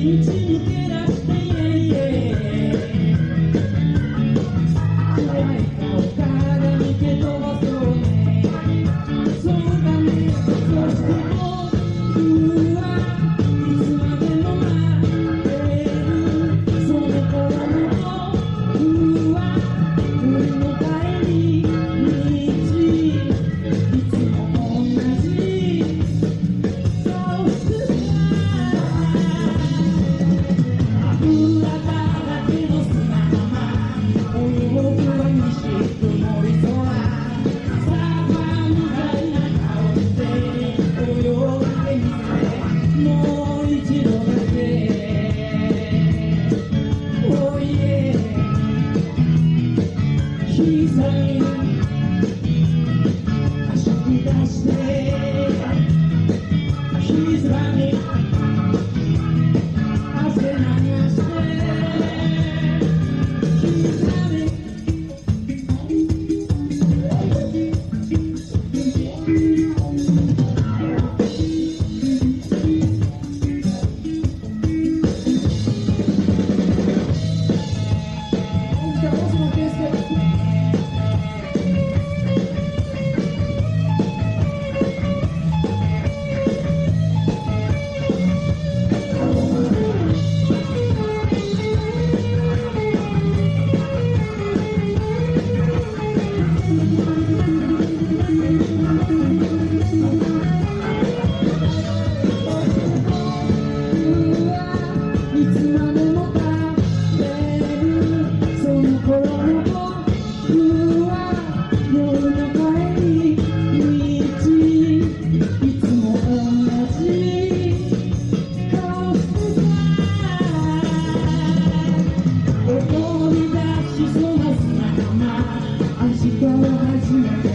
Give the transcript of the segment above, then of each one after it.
Thank you. は初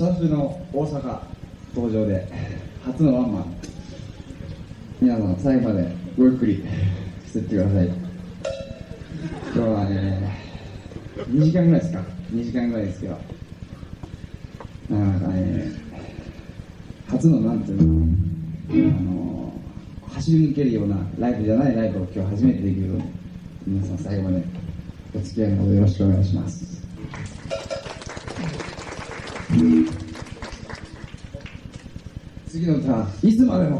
久しぶりの大阪登場で、初のワンマン。皆さん、最後までごゆっくり。してってください。今日はね、2時間ぐらいですか ?2 時間ぐらいですけど、なんかね、初のなんていうの、あの、走り抜けるようなライブじゃないライブを今日初めてできるので、皆さん最後までお付き合いのほどよろしくお願いします。次の歌、いつまでも。